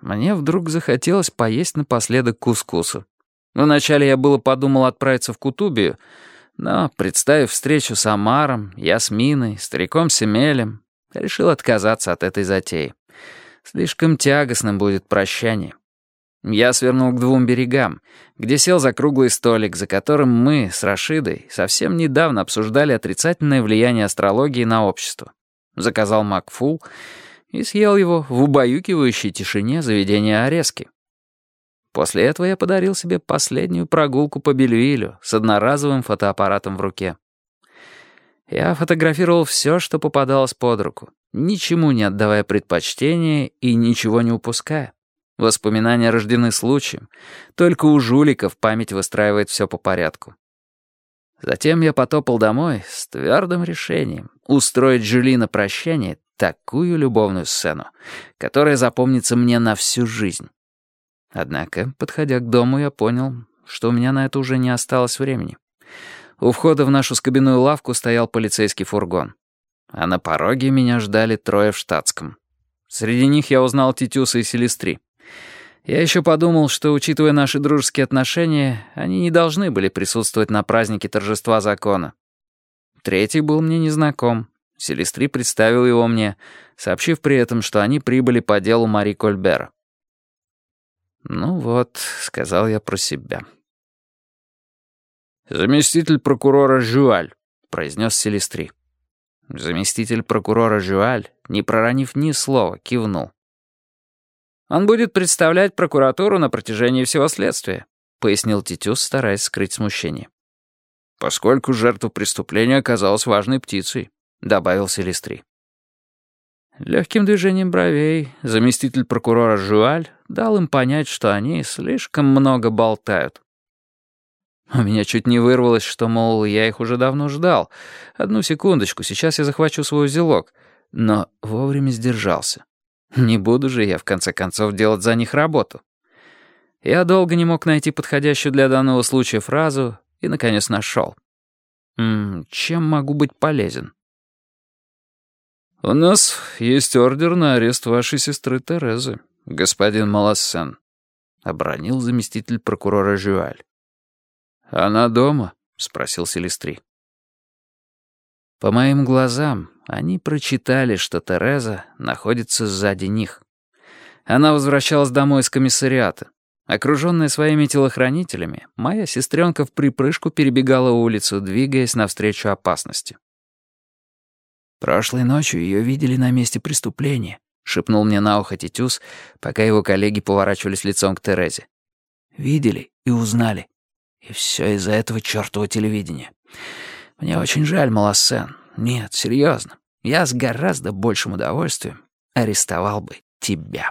мне вдруг захотелось поесть напоследок кускуса. Вначале я было подумал отправиться в Кутубию, но, представив встречу с Амаром, Ясминой, стариком Семелем, решил отказаться от этой затеи. Слишком тягостным будет прощание. Я свернул к двум берегам, где сел за круглый столик, за которым мы с Рашидой совсем недавно обсуждали отрицательное влияние астрологии на общество. Заказал макфул и съел его в убаюкивающей тишине заведенияОрески. После этого я подарил себе последнюю прогулку по Бельвилю с одноразовым фотоаппаратом в руке. Я фотографировал все, что попадалось под руку, ничему не отдавая предпочтения и ничего не упуская. Воспоминания рождены случаем. Только у жуликов память выстраивает все по порядку. Затем я потопал домой с твердым решением устроить Жюли на прощание такую любовную сцену, которая запомнится мне на всю жизнь. Однако, подходя к дому, я понял, что у меня на это уже не осталось времени. У входа в нашу скобяную лавку стоял полицейский фургон. А на пороге меня ждали трое в штатском. Среди них я узнал Титюса и Селестри. Я еще подумал, что, учитывая наши дружеские отношения, они не должны были присутствовать на празднике торжества закона. Третий был мне незнаком. Селестри представил его мне, сообщив при этом, что они прибыли по делу Мари Кольбера. «Ну вот», — сказал я про себя. «Заместитель прокурора Жуаль», — произнес Селестри. Заместитель прокурора Жуаль, не проронив ни слова, кивнул. Он будет представлять прокуратуру на протяжении всего следствия», — пояснил Титюс, стараясь скрыть смущение. «Поскольку жертва преступления оказалась важной птицей», — добавил Селестри. Легким движением бровей заместитель прокурора Жуаль дал им понять, что они слишком много болтают. У меня чуть не вырвалось, что, мол, я их уже давно ждал. Одну секундочку, сейчас я захвачу свой узелок. Но вовремя сдержался. Не буду же я, в конце концов, делать за них работу. Я долго не мог найти подходящую для данного случая фразу и, наконец, нашел. Чем могу быть полезен? «У нас есть ордер на арест вашей сестры Терезы, господин Малассен», — обронил заместитель прокурора Жюаль. «Она дома?» — спросил Селестри. По моим глазам, они прочитали, что Тереза находится сзади них. Она возвращалась домой из комиссариата. Окруженная своими телохранителями, моя сестренка в припрыжку перебегала улицу, двигаясь навстречу опасности. «Прошлой ночью ее видели на месте преступления», — шепнул мне на ухо Титюс, пока его коллеги поворачивались лицом к Терезе. «Видели и узнали. И все из-за этого чертова телевидения. Мне очень жаль, Малосен. Нет, серьезно. Я с гораздо большим удовольствием арестовал бы тебя.